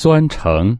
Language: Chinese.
酸橙。